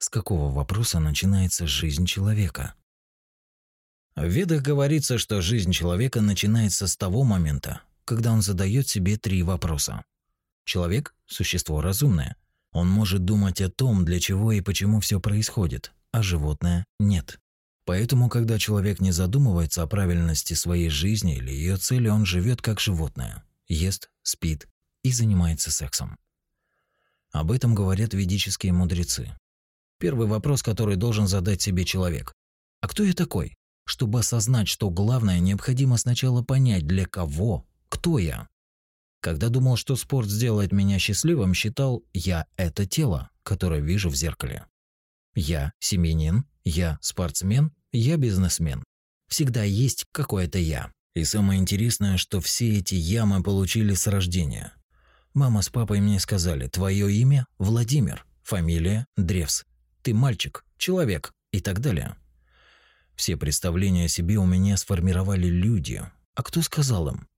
С какого вопроса начинается жизнь человека? В Ведах говорится, что жизнь человека начинается с того момента, когда он задает себе три вопроса. Человек – существо разумное. Он может думать о том, для чего и почему все происходит, а животное – нет. Поэтому, когда человек не задумывается о правильности своей жизни или ее цели, он живет как животное, ест, спит и занимается сексом. Об этом говорят ведические мудрецы. Первый вопрос, который должен задать себе человек. А кто я такой? Чтобы осознать, что главное, необходимо сначала понять, для кого, кто я. Когда думал, что спорт сделает меня счастливым, считал «я – это тело, которое вижу в зеркале». Я семьянин, я спортсмен, я бизнесмен. Всегда есть какое-то «я». И самое интересное, что все эти «я» мы получили с рождения. Мама с папой мне сказали «твое имя – Владимир, фамилия – Древс, ты мальчик, человек» и так далее. Все представления о себе у меня сформировали люди. А кто сказал им?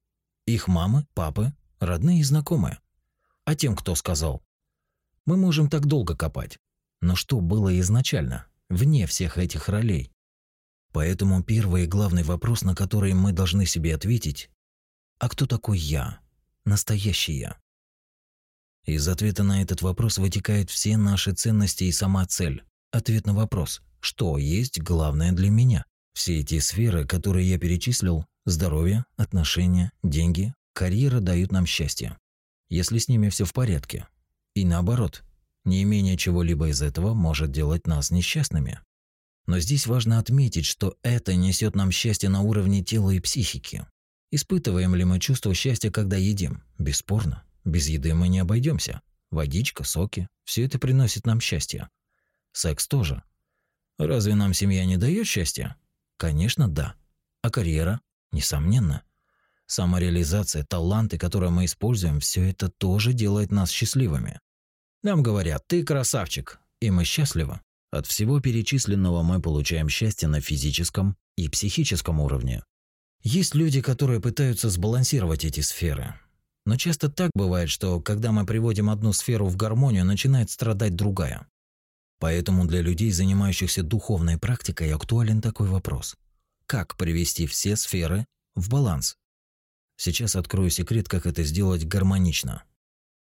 Их мамы, папы, родные и знакомые. А тем, кто сказал? Мы можем так долго копать. Но что было изначально, вне всех этих ролей? Поэтому первый и главный вопрос, на который мы должны себе ответить, а кто такой я, настоящий я? Из ответа на этот вопрос вытекают все наши ценности и сама цель. Ответ на вопрос, что есть главное для меня? Все эти сферы, которые я перечислил, здоровье, отношения, деньги, карьера дают нам счастье. Если с ними все в порядке. И наоборот, Неимение чего-либо из этого может делать нас несчастными. Но здесь важно отметить, что это несет нам счастье на уровне тела и психики. Испытываем ли мы чувство счастья, когда едим? Бесспорно. Без еды мы не обойдемся. Водичка, соки – все это приносит нам счастье. Секс тоже. Разве нам семья не дает счастья? Конечно, да. А карьера? Несомненно. Самореализация, таланты, которые мы используем, все это тоже делает нас счастливыми. Нам говорят, ты красавчик, и мы счастливы. От всего перечисленного мы получаем счастье на физическом и психическом уровне. Есть люди, которые пытаются сбалансировать эти сферы. Но часто так бывает, что когда мы приводим одну сферу в гармонию, начинает страдать другая. Поэтому для людей, занимающихся духовной практикой, актуален такой вопрос. Как привести все сферы в баланс? Сейчас открою секрет, как это сделать гармонично.